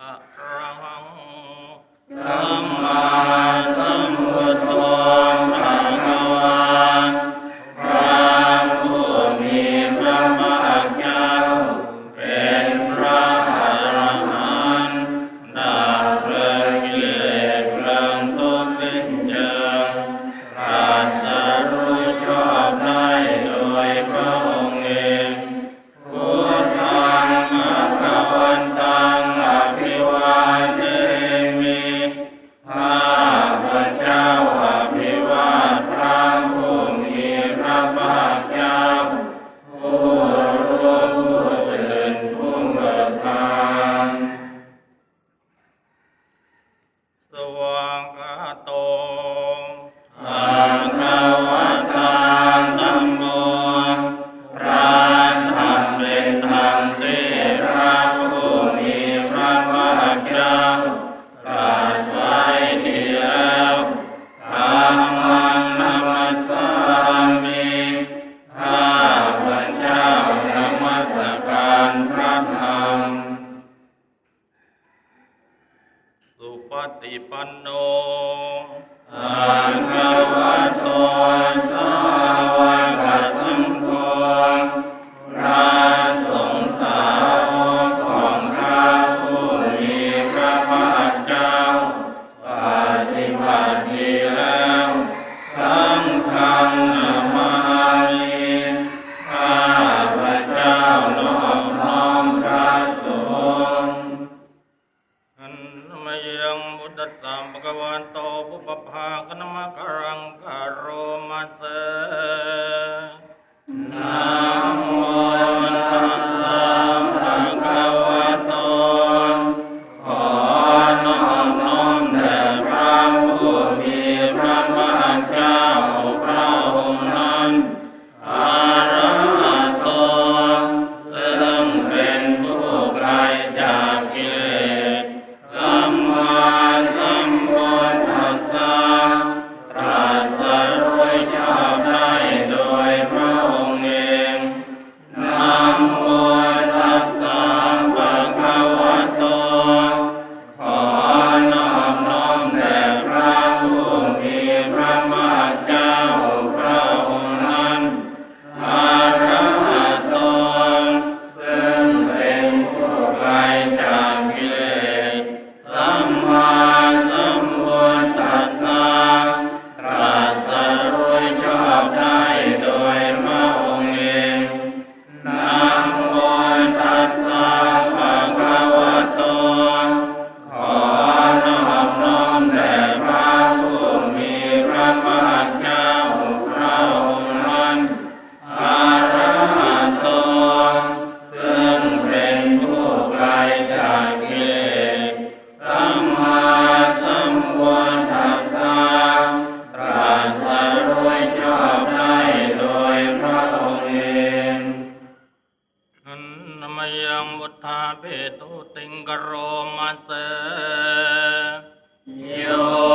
啊。 ต โ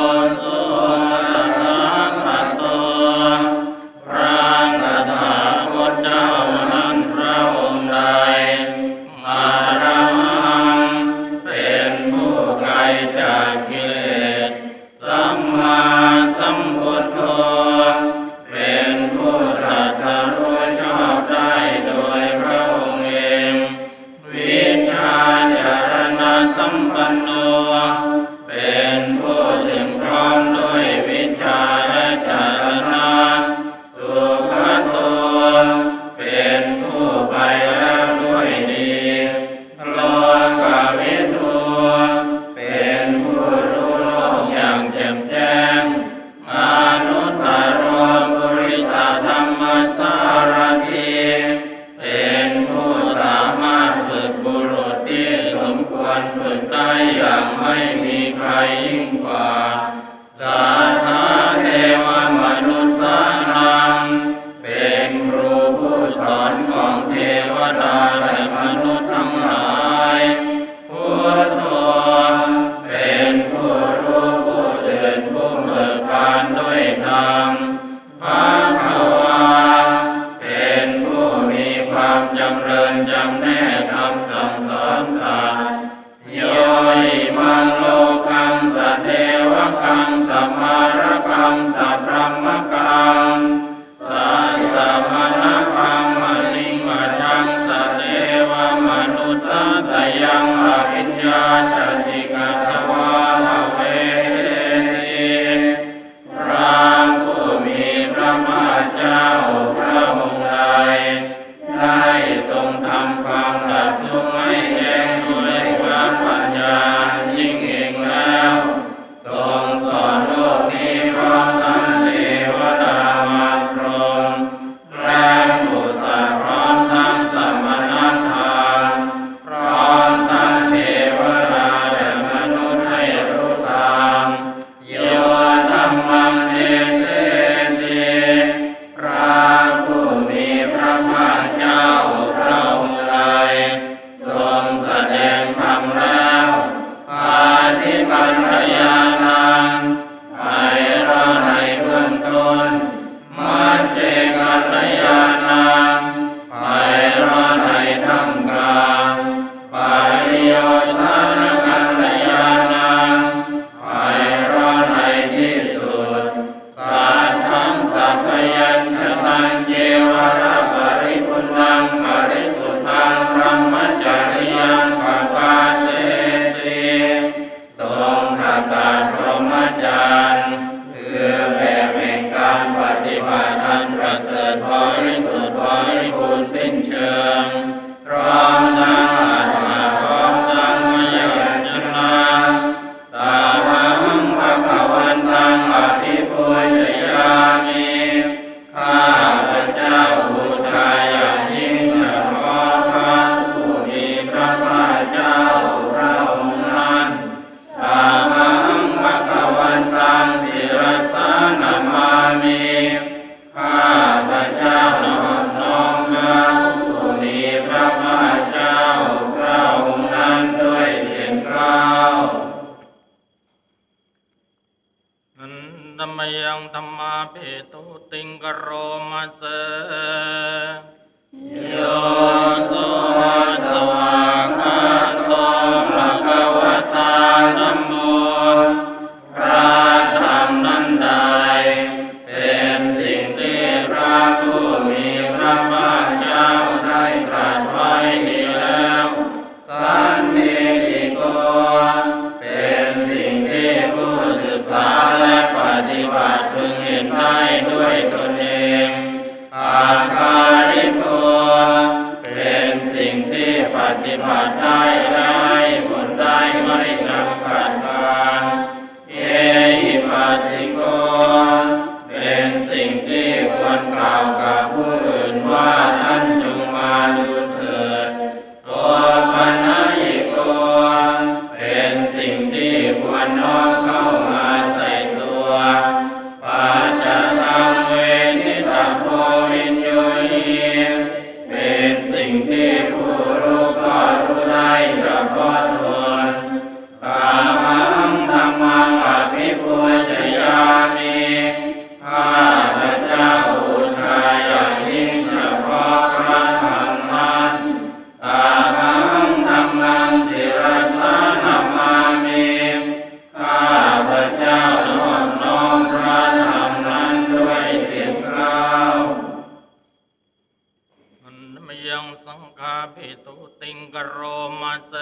ยังสังฆาภิตุติงกโรมาเต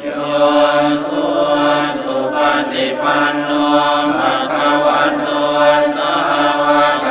โยสุสุปฏิปันโนภะคะวะโตสาวก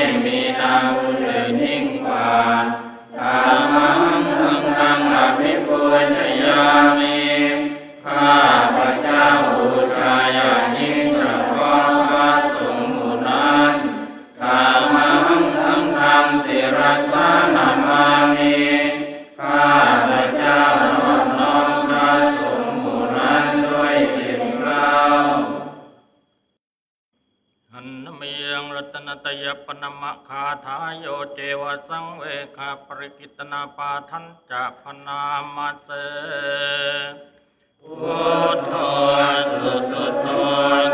၌မေနာမူ၍ ริกิตนาปาทันจะพนามาเตพุทโธสุสุโธ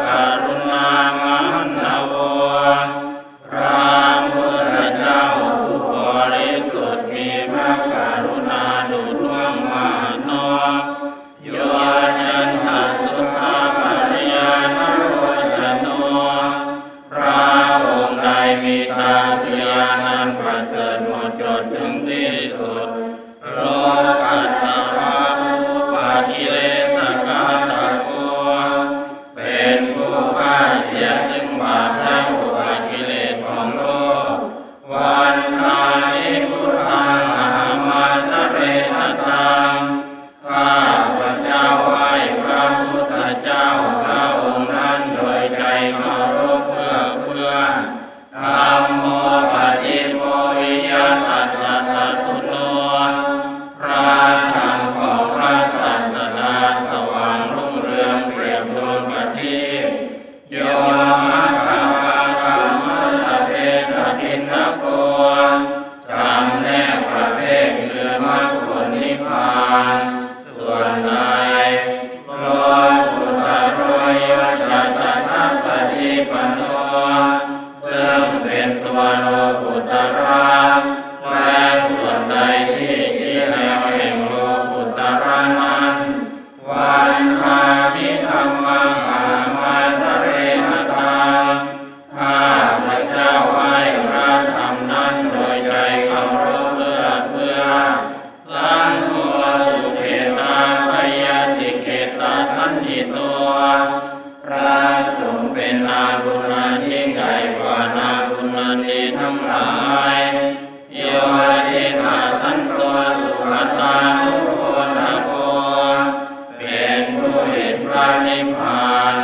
กรุณามหันนาว นิพพานิพพาน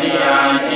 นิยานิ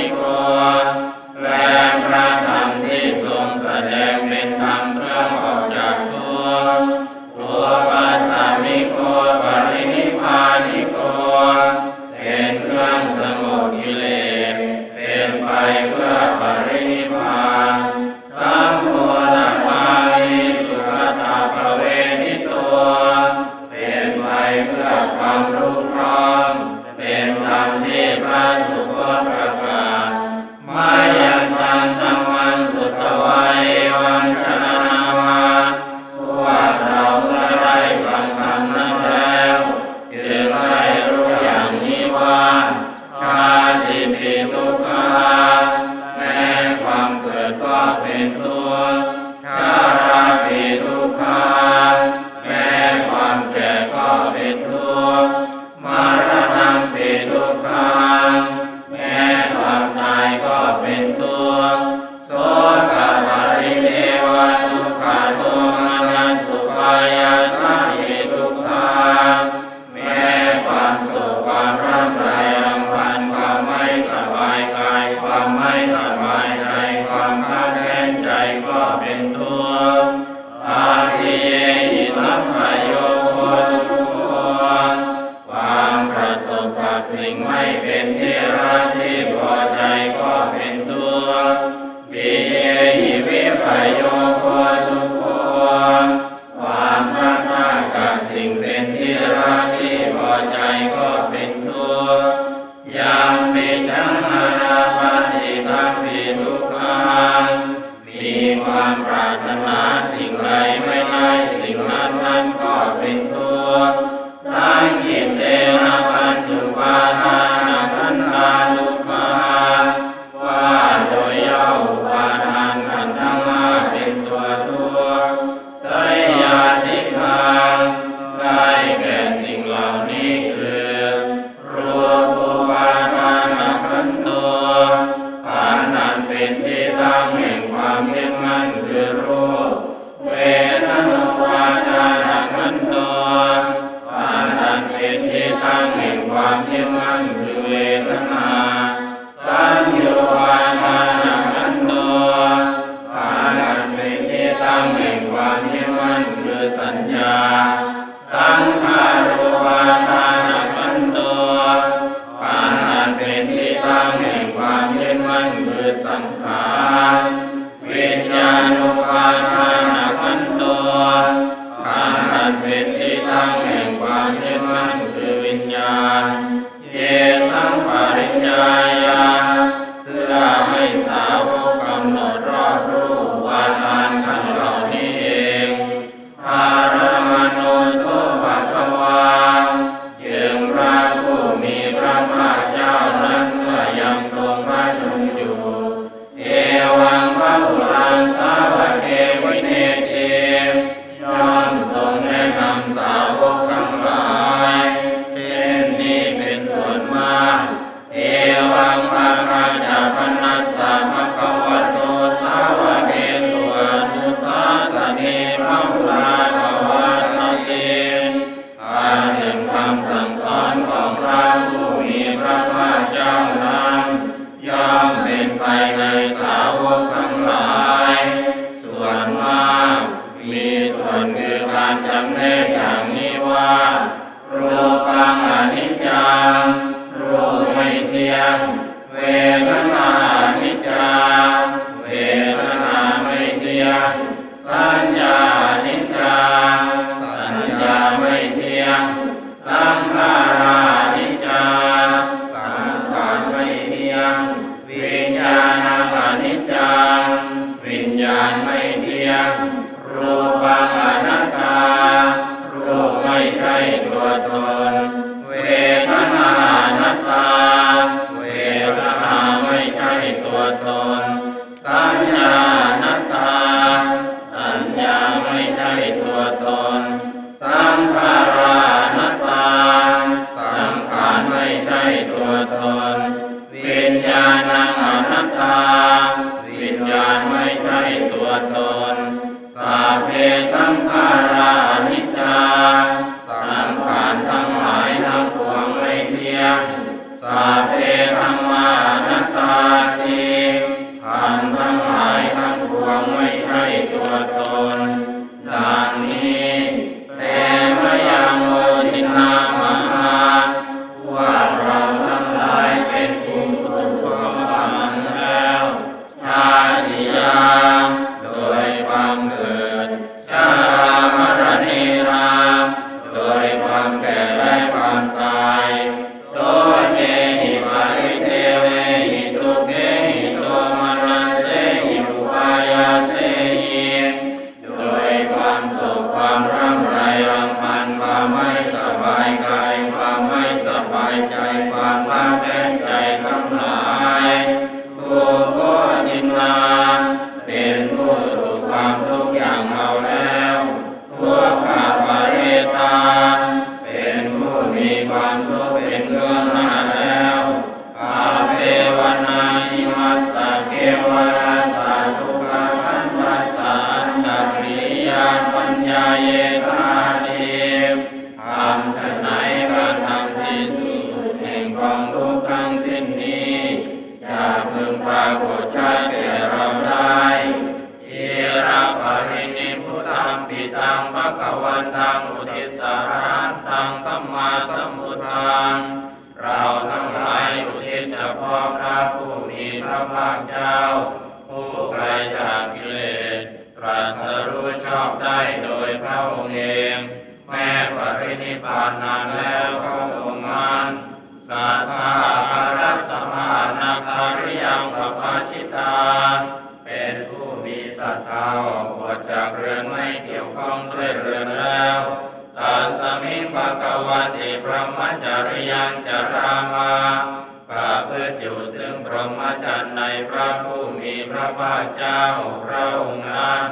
เจ้าพระองค์นั้น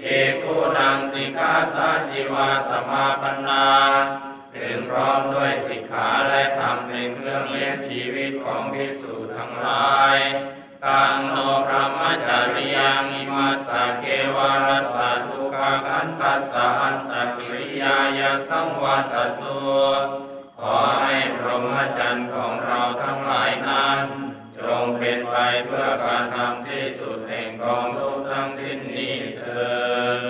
เอกุนังสิกาสาชีวาสมาปนาถึงพร้อมด้วยสิกขาและธรรมในเครื่องเลี้ยงชีวิตของภิกษุทั้งหลายกังโนพระมัจจริยังอิมาสเกวารัสตุกังอันตัสสะอันตกิริยายาสังวัตตุขอให้พรหมจรรย์ของเราทั้งหลายนั้น จงเป็นไปเพื่อการทำที่สุด ของทุกทั้งสิ้นนี้เถิด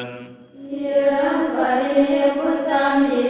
ยะปริพุตังอิ